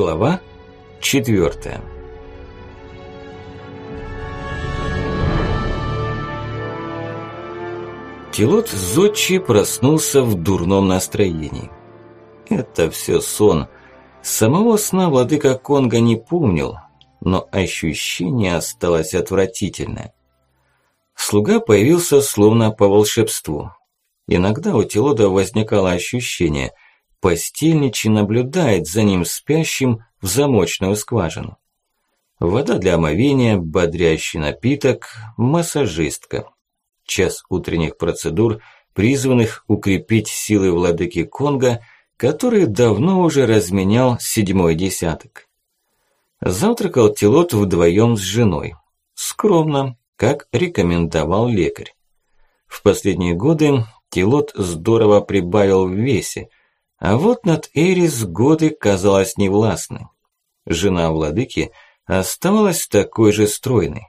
Глава четвертая. Тилот Зодчи проснулся в дурном настроении. Это все сон. Самого сна владыка Конга не помнил, но ощущение осталось отвратительное. Слуга появился словно по волшебству. Иногда у Тилода возникало ощущение, постельничий наблюдает за ним спящим в замочную скважину. Вода для омовения, бодрящий напиток, массажистка. Час утренних процедур, призванных укрепить силы владыки Конга, который давно уже разменял седьмой десяток. Завтракал Тилот вдвоем с женой. Скромно, как рекомендовал лекарь. В последние годы Тилот здорово прибавил в весе, а вот над Эрис годы казалось невластны. Жена владыки оставалась такой же стройной.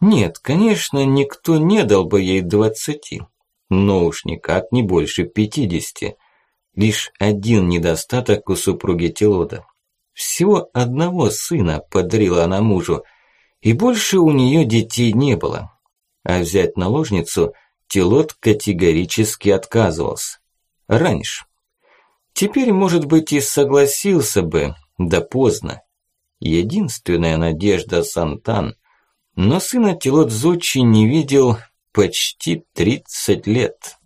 Нет, конечно, никто не дал бы ей двадцати, но уж никак не больше пятидесяти. Лишь один недостаток у супруги Тилода. Всего одного сына подарила она мужу, и больше у нее детей не было. А взять наложницу Тилот категорически отказывался. Раньше. Теперь, может быть, и согласился бы, да поздно. Единственная надежда Сантан. Но сына Тилот Зодчи не видел почти 30 лет.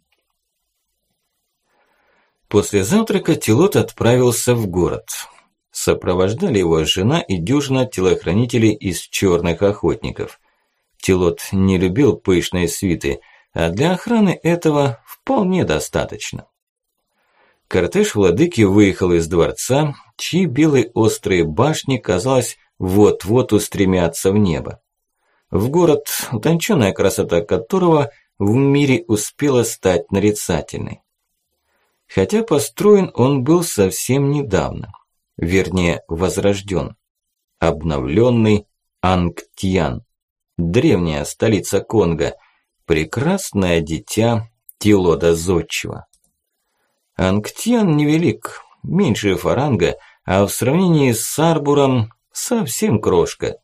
После завтрака Тилот отправился в город. Сопровождали его жена и дюжина телохранителей из черных охотников. Тилот не любил пышные свиты, а для охраны этого вполне достаточно. Кортеж владыки выехал из дворца, чьи белые острые башни, казалось, вот-вот устремятся в небо. В город, утонченная красота которого в мире успела стать нарицательной. Хотя построен он был совсем недавно – вернее, возрожден. Обновленный Ангтьян, древняя столица Конго, прекрасное дитя Тилода Зодчего. Ангтьян невелик, меньше фаранга, а в сравнении с Сарбуром совсем крошка.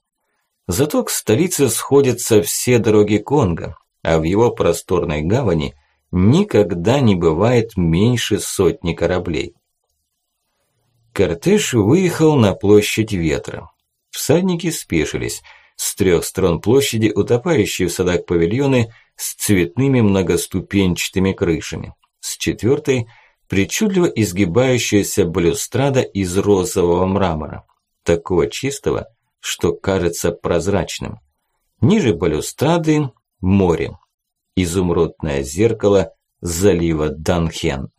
Зато к столице сходятся все дороги Конго, а в его просторной гавани никогда не бывает меньше сотни кораблей. Кортеж выехал на площадь ветра. Всадники спешились. С трех сторон площади утопающие в садах павильоны с цветными многоступенчатыми крышами. С четвертой – причудливо изгибающаяся балюстрада из розового мрамора. Такого чистого, что кажется прозрачным. Ниже балюстрады – море. Изумрудное зеркало залива Данхен.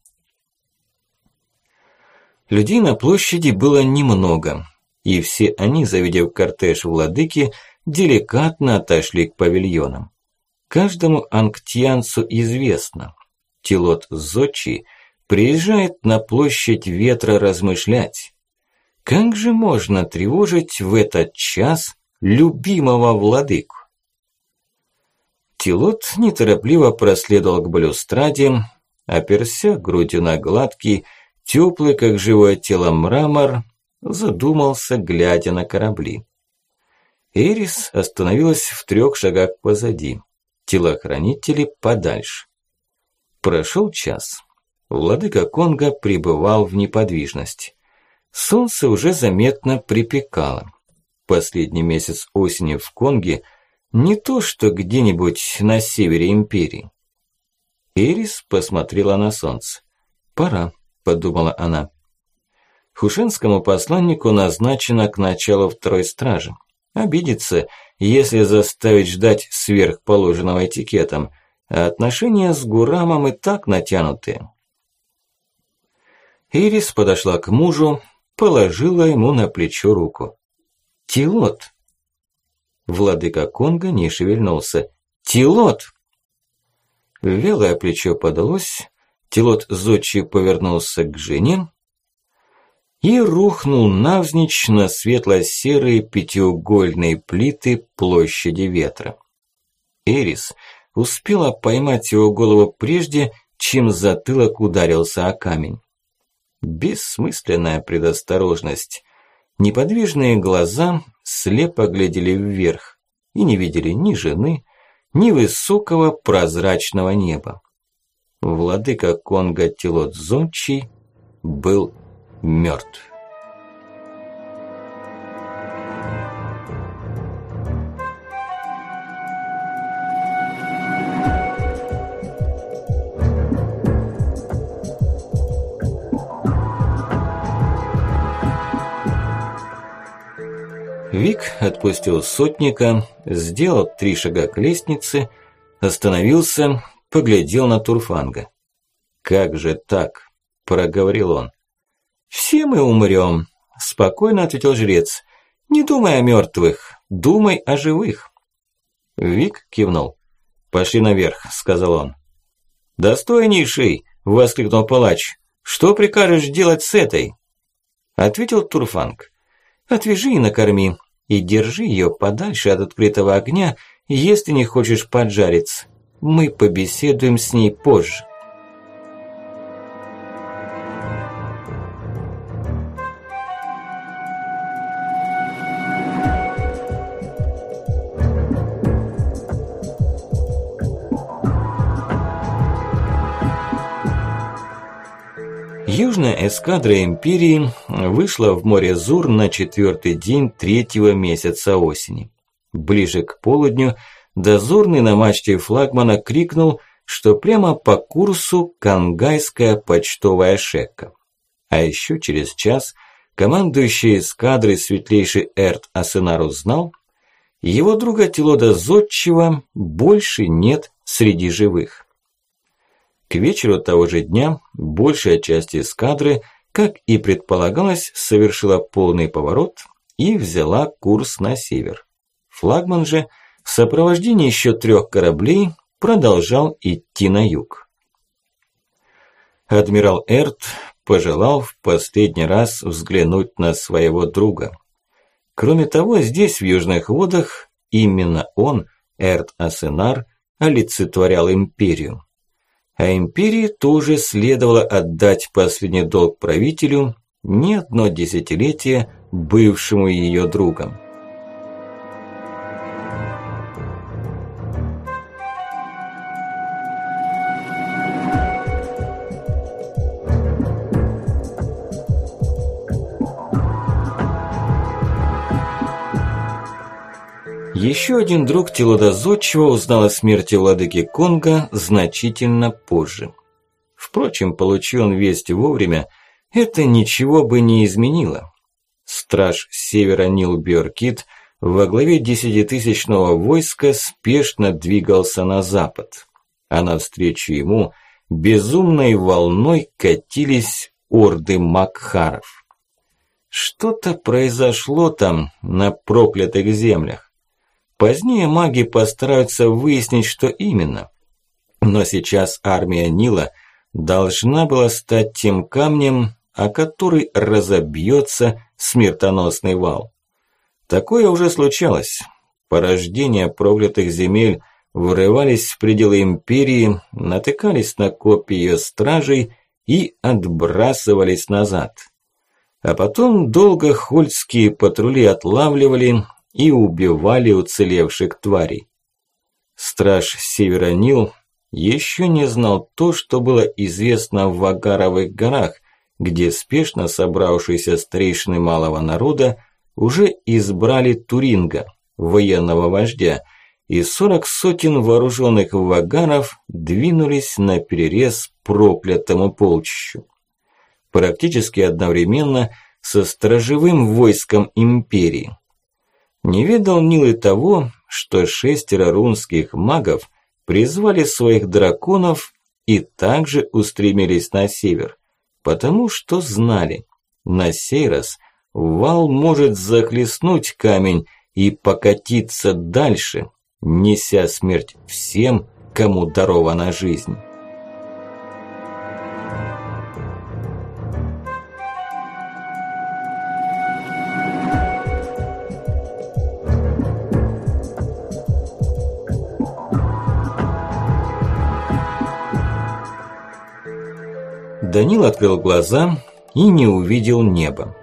Людей на площади было немного, и все они, завидев кортеж владыки, деликатно отошли к павильонам. Каждому анктианцу известно, Тилот Зочи приезжает на площадь ветра размышлять. Как же можно тревожить в этот час любимого владыку? Тилот неторопливо проследовал к балюстраде, оперся грудью на гладкий, Теплый, как живое тело мрамор, задумался, глядя на корабли. Эрис остановилась в трех шагах позади, телохранители подальше. Прошел час. Владыка Конга пребывал в неподвижности. Солнце уже заметно припекало. Последний месяц осени в Конге не то, что где-нибудь на севере империи. Эрис посмотрела на солнце. Пора. – подумала она. Хушенскому посланнику назначено к началу второй стражи. Обидится, если заставить ждать сверхположенного этикетом, отношения с Гурамом и так натянутые. Ирис подошла к мужу, положила ему на плечо руку. «Тилот!» Владыка Конга не шевельнулся. «Тилот!» Велое плечо подалось, Тилот Зодчий повернулся к жене и рухнул навзничь на светло-серые пятиугольные плиты площади ветра. Эрис успела поймать его голову прежде, чем затылок ударился о камень. Бессмысленная предосторожность. Неподвижные глаза слепо глядели вверх и не видели ни жены, ни высокого прозрачного неба. Владыка Конга Тилот Зончий был мертв. Вик отпустил сотника, сделал три шага к лестнице, остановился, поглядел на Турфанга. «Как же так?» – проговорил он. «Все мы умрем», – спокойно ответил жрец. «Не думай о мертвых, думай о живых». Вик кивнул. «Пошли наверх», – сказал он. «Достойнейший!» – воскликнул палач. «Что прикажешь делать с этой?» Ответил Турфанг. «Отвяжи и накорми, и держи ее подальше от открытого огня, если не хочешь поджариться. Мы побеседуем с ней позже. Южная эскадра Империи вышла в море Зур на четвертый день третьего месяца осени. Ближе к полудню дозорный на мачте флагмана крикнул, что прямо по курсу Кангайская почтовая шека. А еще через час командующий эскадрой светлейший Эрт Асенар узнал, его друга Тилода Зодчего больше нет среди живых. К вечеру того же дня большая часть эскадры, как и предполагалось, совершила полный поворот и взяла курс на север. Флагман же в сопровождении еще трех кораблей продолжал идти на юг. Адмирал Эрт пожелал в последний раз взглянуть на своего друга. Кроме того, здесь, в южных водах, именно он, Эрт Асенар, олицетворял империю а империи тоже следовало отдать последний долг правителю, не одно десятилетие бывшему ее другом. Еще один друг Телодозодчего узнал о смерти владыки Конга значительно позже. Впрочем, получи он весть вовремя, это ничего бы не изменило. Страж севера Нил Бьоркит во главе десятитысячного войска спешно двигался на запад, а навстречу ему безумной волной катились орды Макхаров. Что-то произошло там, на проклятых землях. Позднее маги постараются выяснить, что именно. Но сейчас армия Нила должна была стать тем камнем, о который разобьется смертоносный вал. Такое уже случалось. Порождения проклятых земель вырывались в пределы империи, натыкались на копья ее стражей и отбрасывались назад. А потом долго хольдские патрули отлавливали и убивали уцелевших тварей. Страж Севера Нил еще не знал то, что было известно в Вагаровых горах, где спешно собравшиеся старейшины малого народа уже избрали Туринга, военного вождя, и сорок сотен вооруженных вагаров двинулись на перерез проклятому полчищу. Практически одновременно со стражевым войском империи. Не ведал Нил и того, что шестеро рунских магов призвали своих драконов и также устремились на север, потому что знали, на сей раз вал может захлестнуть камень и покатиться дальше, неся смерть всем, кому дарована жизнь. Данил открыл глаза и не увидел неба.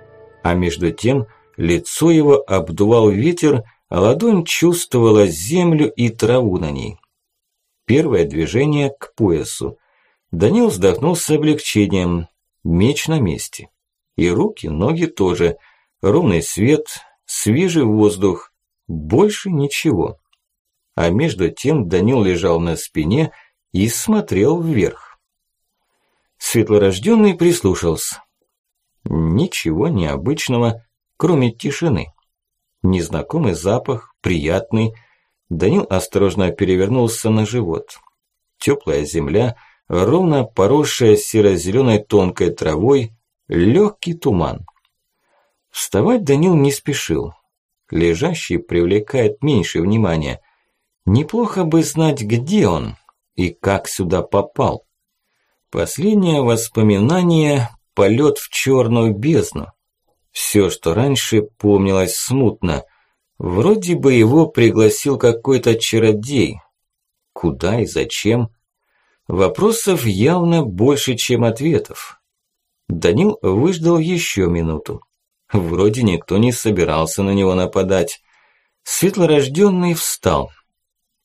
А между тем лицо его обдувал ветер, а ладонь чувствовала землю и траву на ней. Первое движение к поясу. Данил вздохнул с облегчением. Меч на месте. И руки, ноги тоже. Ровный свет, свежий воздух. Больше ничего. А между тем Данил лежал на спине и смотрел вверх. Светлорожденный прислушался. Ничего необычного, кроме тишины. Незнакомый запах, приятный. Данил осторожно перевернулся на живот. Теплая земля, ровно поросшая серо-зеленой тонкой травой, легкий туман. Вставать Данил не спешил. Лежащий привлекает меньше внимания. Неплохо бы знать, где он и как сюда попал. Последнее воспоминание – полет в черную бездну. Все, что раньше помнилось смутно. Вроде бы его пригласил какой-то чародей. Куда и зачем? Вопросов явно больше, чем ответов. Данил выждал еще минуту. Вроде никто не собирался на него нападать. Светлорожденный встал.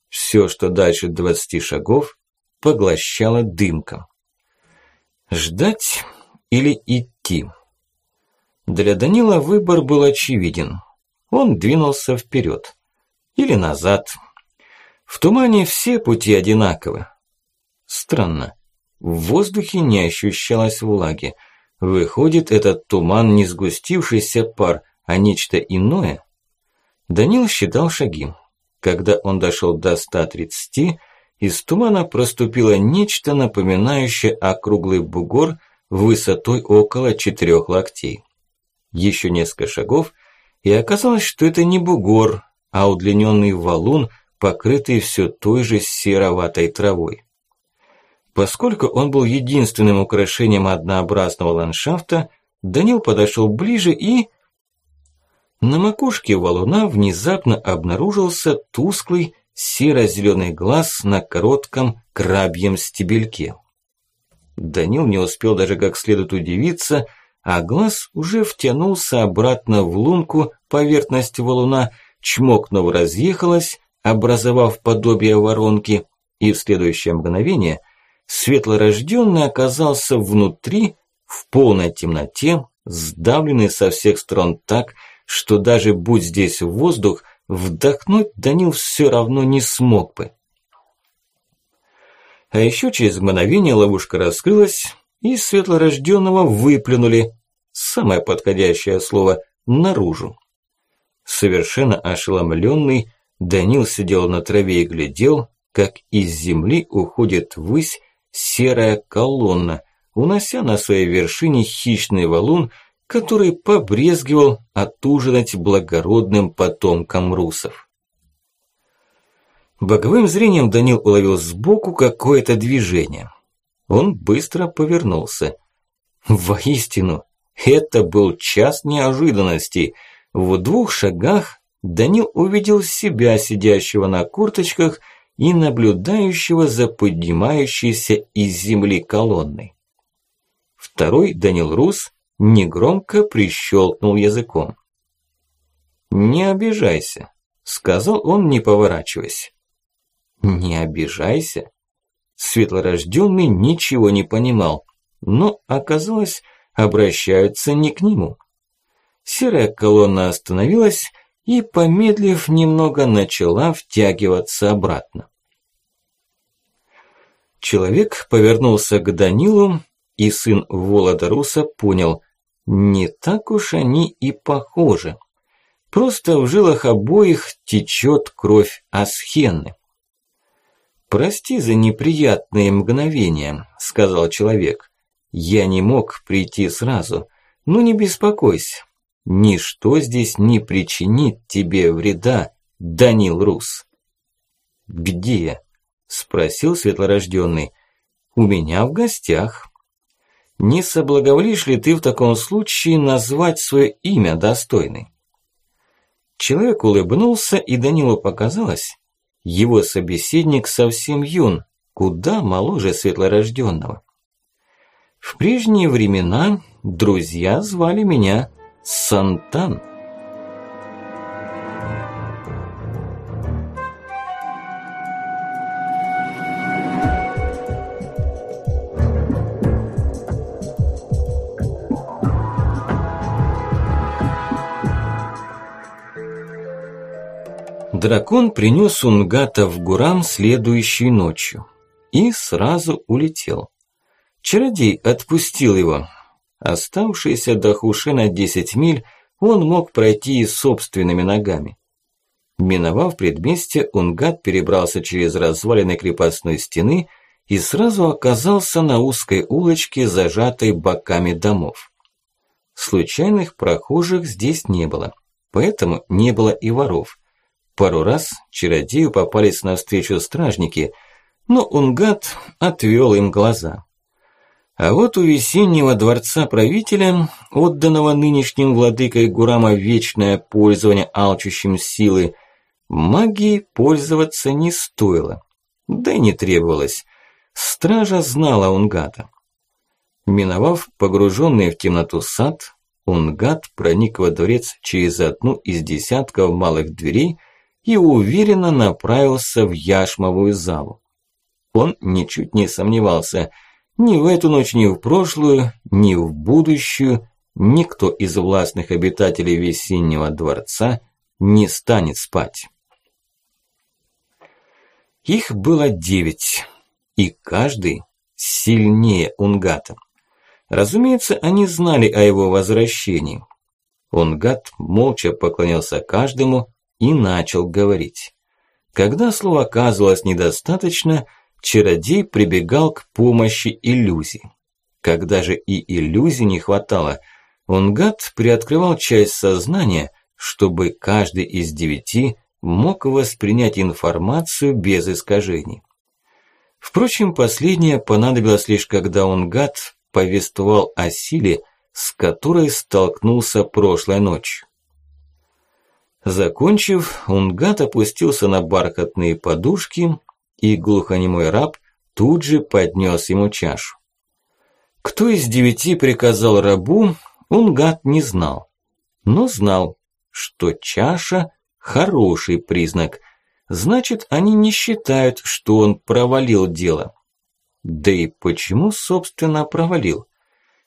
Все, что дальше двадцати шагов, поглощало дымком. Ждать или идти? Для Данила выбор был очевиден. Он двинулся вперед. Или назад. В тумане все пути одинаковы. Странно. В воздухе не ощущалось влаги. Выходит, этот туман не сгустившийся пар, а нечто иное? Данил считал шаги. Когда он дошел до 130, из тумана проступило нечто напоминающее округлый бугор высотой около четырех локтей. Еще несколько шагов, и оказалось, что это не бугор, а удлиненный валун, покрытый все той же сероватой травой. Поскольку он был единственным украшением однообразного ландшафта, Данил подошел ближе и... На макушке валуна внезапно обнаружился тусклый серо-зеленый глаз на коротком крабьем стебельке. Данил не успел даже как следует удивиться – а глаз уже втянулся обратно в лунку поверхность валуна, чмокнув разъехалась, образовав подобие воронки, и в следующее мгновение светлорожденный оказался внутри, в полной темноте, сдавленный со всех сторон так, что даже будь здесь воздух, вдохнуть Данил все равно не смог бы. А еще через мгновение ловушка раскрылась, и светлорожденного выплюнули, самое подходящее слово, наружу. Совершенно ошеломленный, Данил сидел на траве и глядел, как из земли уходит ввысь серая колонна, унося на своей вершине хищный валун, который побрезгивал отужинать благородным потомкам русов. Боковым зрением Данил уловил сбоку какое-то движение. Он быстро повернулся. Воистину, это был час неожиданностей. В двух шагах Данил увидел себя, сидящего на курточках и наблюдающего за поднимающейся из земли колонной. Второй, Данил Рус, негромко прищелкнул языком. «Не обижайся», – сказал он, не поворачиваясь. «Не обижайся?» Светлорожденный ничего не понимал, но оказалось, обращаются не к нему. Серая колонна остановилась и, помедлив немного, начала втягиваться обратно. Человек повернулся к Данилу, и сын Володаруса понял, не так уж они и похожи. Просто в жилах обоих течет кровь Асхенны. «Прости за неприятные мгновения», – сказал человек. «Я не мог прийти сразу. Ну не беспокойся. Ничто здесь не причинит тебе вреда, Данил Рус». «Где?» – спросил светлорожденный. «У меня в гостях». «Не соблаговолишь ли ты в таком случае назвать свое имя достойный?» Человек улыбнулся, и Данилу показалось, его собеседник совсем юн, куда моложе светлорожденного. В прежние времена друзья звали меня Сантан. Дракон принес Унгата в Гурам следующей ночью и сразу улетел. Чародей отпустил его. Оставшиеся до Хушена 10 миль он мог пройти и собственными ногами. Миновав предместье, Унгат перебрался через развалины крепостной стены и сразу оказался на узкой улочке, зажатой боками домов. Случайных прохожих здесь не было, поэтому не было и воров. Пару раз чародею попались навстречу стражники, но Унгат отвел им глаза. А вот у весеннего дворца правителя, отданного нынешним владыкой Гурама вечное пользование алчущим силы, магией пользоваться не стоило, да и не требовалось. Стража знала Унгата. Миновав погруженный в темноту сад, Унгат проник во дворец через одну из десятков малых дверей и уверенно направился в яшмовую залу. Он ничуть не сомневался, ни в эту ночь, ни в прошлую, ни в будущую никто из властных обитателей весеннего дворца не станет спать. Их было девять, и каждый сильнее Унгата. Разумеется, они знали о его возвращении. Унгат молча поклонился каждому и начал говорить. Когда слова оказывалось недостаточно, чародей прибегал к помощи иллюзий. Когда же и иллюзий не хватало, Унгат приоткрывал часть сознания, чтобы каждый из девяти мог воспринять информацию без искажений. Впрочем, последнее понадобилось лишь когда Унгат повествовал о силе, с которой столкнулся прошлой ночью. Закончив, Унгат опустился на бархатные подушки, и глухонемой раб тут же поднес ему чашу. Кто из девяти приказал рабу, Унгат не знал, но знал, что чаша – хороший признак, значит, они не считают, что он провалил дело. Да и почему, собственно, провалил?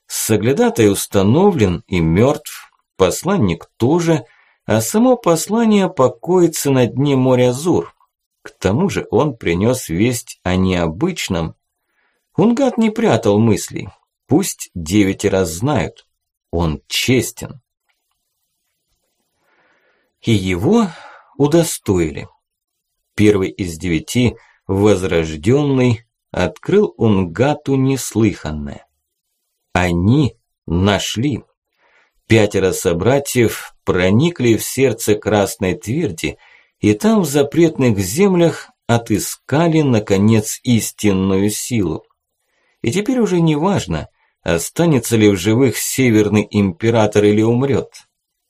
Соглядатай установлен и мертв, посланник тоже, а само послание покоится на дне моря Зур. К тому же он принес весть о необычном. Унгат не прятал мыслей. Пусть девять раз знают. Он честен. И его удостоили. Первый из девяти, возрожденный, открыл Унгату неслыханное. Они нашли. Пятеро собратьев проникли в сердце Красной Тверди и там в запретных землях отыскали, наконец, истинную силу. И теперь уже не важно, останется ли в живых Северный Император или умрет.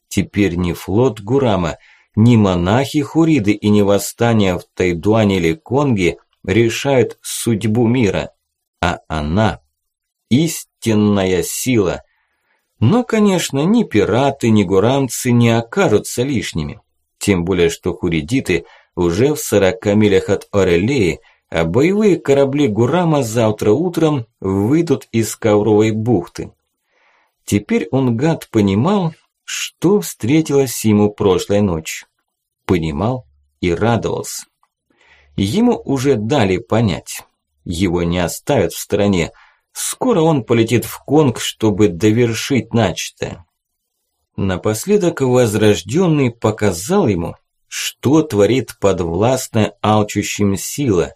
Теперь ни флот Гурама, ни монахи Хуриды и ни восстания в Тайдуане или Конге решают судьбу мира, а она – истинная сила. Но, конечно, ни пираты, ни гурамцы не окажутся лишними. Тем более, что хуридиты уже в 40 милях от Орелеи, а боевые корабли Гурама завтра утром выйдут из Ковровой бухты. Теперь он, гад, понимал, что встретилось ему прошлой ночью. Понимал и радовался. Ему уже дали понять. Его не оставят в стороне. Скоро он полетит в Конг, чтобы довершить начатое. Напоследок возрожденный показал ему, что творит подвластная алчущим сила,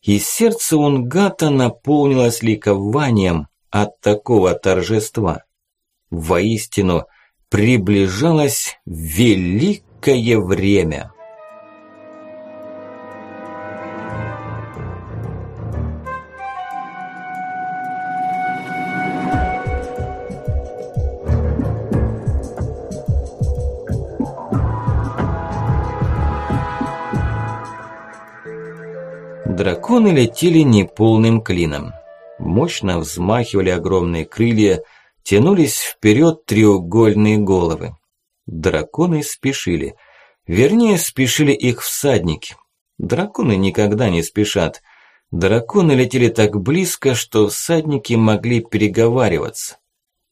и сердце Унгата наполнилось ликованием от такого торжества. Воистину, приближалось великое время. Драконы летели неполным клином. Мощно взмахивали огромные крылья, тянулись вперед треугольные головы. Драконы спешили. Вернее, спешили их всадники. Драконы никогда не спешат. Драконы летели так близко, что всадники могли переговариваться.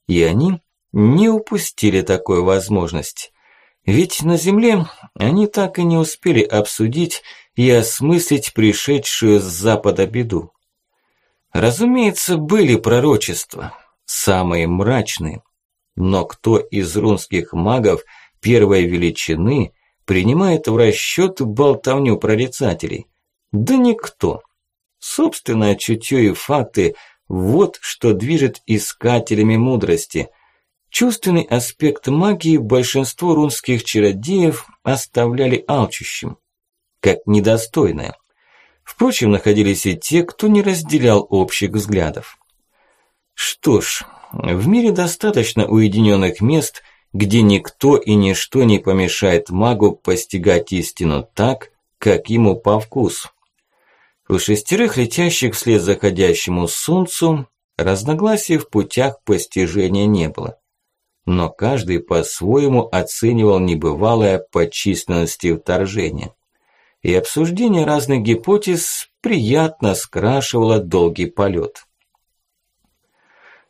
И они не упустили такой возможности. Ведь на Земле они так и не успели обсудить и осмыслить пришедшую с Запада беду. Разумеется, были пророчества, самые мрачные. Но кто из рунских магов первой величины принимает в расчет болтовню прорицателей? Да никто. Собственное чутье и факты – вот что движет искателями мудрости. Чувственный аспект магии большинство рунских чародеев оставляли алчущим, как недостойное. Впрочем, находились и те, кто не разделял общих взглядов. Что ж, в мире достаточно уединенных мест, где никто и ничто не помешает магу постигать истину так, как ему по вкусу. У шестерых летящих вслед заходящему солнцу разногласий в путях постижения не было. Но каждый по-своему оценивал небывалое по численности вторжение. И обсуждение разных гипотез приятно скрашивало долгий полет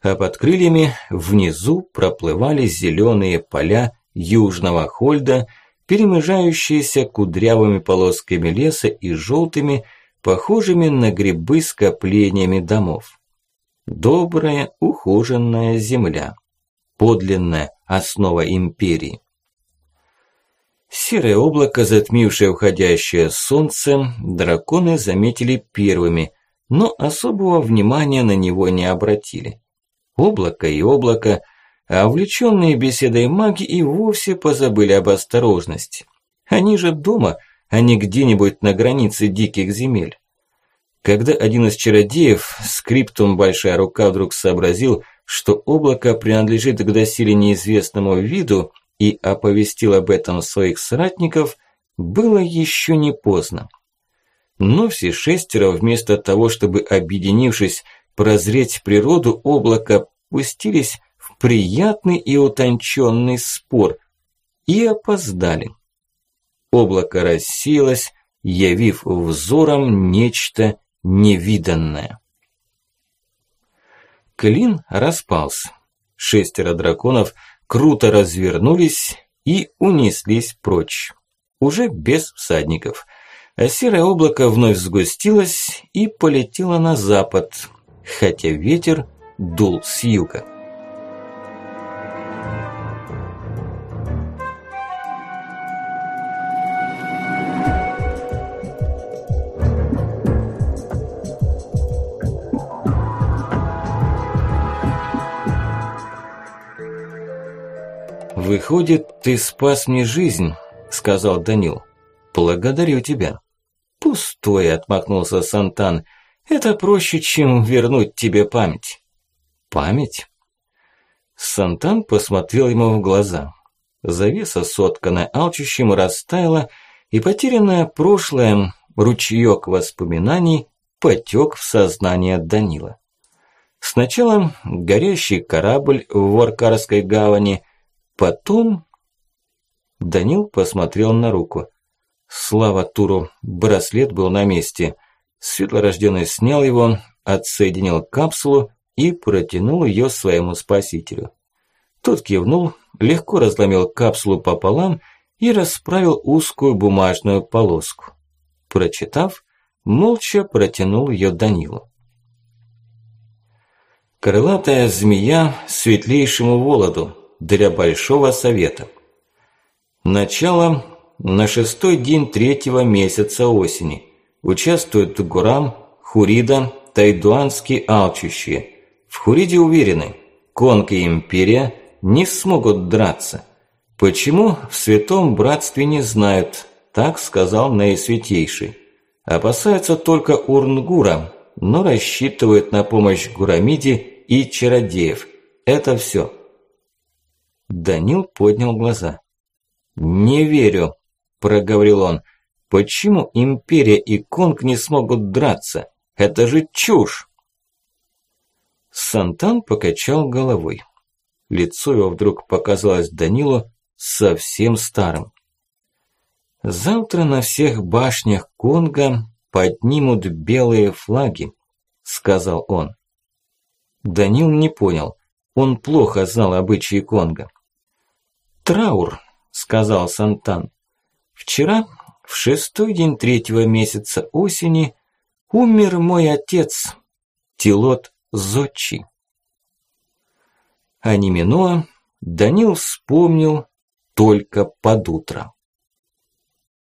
а под крыльями внизу проплывали зеленые поля южного Хольда, перемежающиеся кудрявыми полосками леса и желтыми, похожими на грибы скоплениями домов. Добрая, ухоженная земля. Подлинная основа империи. Серое облако, затмившее уходящее солнце, драконы заметили первыми, но особого внимания на него не обратили. Облако и облако, а увлеченные беседой маги и вовсе позабыли об осторожности. Они же дома, а не где-нибудь на границе диких земель. Когда один из чародеев, скриптум «Большая рука» вдруг сообразил, что облако принадлежит к доселе неизвестному виду и оповестил об этом своих соратников, было еще не поздно. Но все шестеро, вместо того, чтобы, объединившись, прозреть природу облака, пустились в приятный и утонченный спор и опоздали. Облако рассеялось, явив взором нечто невиданное. Клин распался. Шестеро драконов круто развернулись и унеслись прочь. Уже без всадников. А серое облако вновь сгустилось и полетело на запад, хотя ветер дул с юга. «Выходит, ты спас мне жизнь», – сказал Данил. «Благодарю тебя». «Пустое», – отмахнулся Сантан. Это проще, чем вернуть тебе память. Память? Сантан посмотрел ему в глаза. Завеса, сотканная алчущим, растаяла, и потерянное прошлое, ручеёк воспоминаний, потёк в сознание Данила. Сначала горящий корабль в Варкарской гавани, потом... Данил посмотрел на руку. Слава Туру, браслет был на месте – Светлорожденный снял его, отсоединил капсулу и протянул ее своему спасителю. Тот кивнул, легко разломил капсулу пополам и расправил узкую бумажную полоску. Прочитав, молча протянул ее Данилу. Крылатая змея светлейшему Володу для Большого Совета. Начало на шестой день третьего месяца осени. Участвуют Гурам, Хурида, Тайдуанские алчущие. В Хуриде уверены, Конг и Империя не смогут драться. Почему в Святом Братстве не знают, так сказал Наисвятейший. Опасаются только Урнгура, но рассчитывают на помощь Гурамиде и чародеев. Это все. Данил поднял глаза. «Не верю», – проговорил он. Почему Империя и Конг не смогут драться? Это же чушь! Сантан покачал головой. Лицо его вдруг показалось Данилу совсем старым. «Завтра на всех башнях Конга поднимут белые флаги», – сказал он. Данил не понял, он плохо знал обычаи Конга. «Траур», – сказал Сантан. Вчера, в шестой день третьего месяца осени, умер мой отец, Тилот Зодчий. А Неминоа Данил вспомнил только под утро.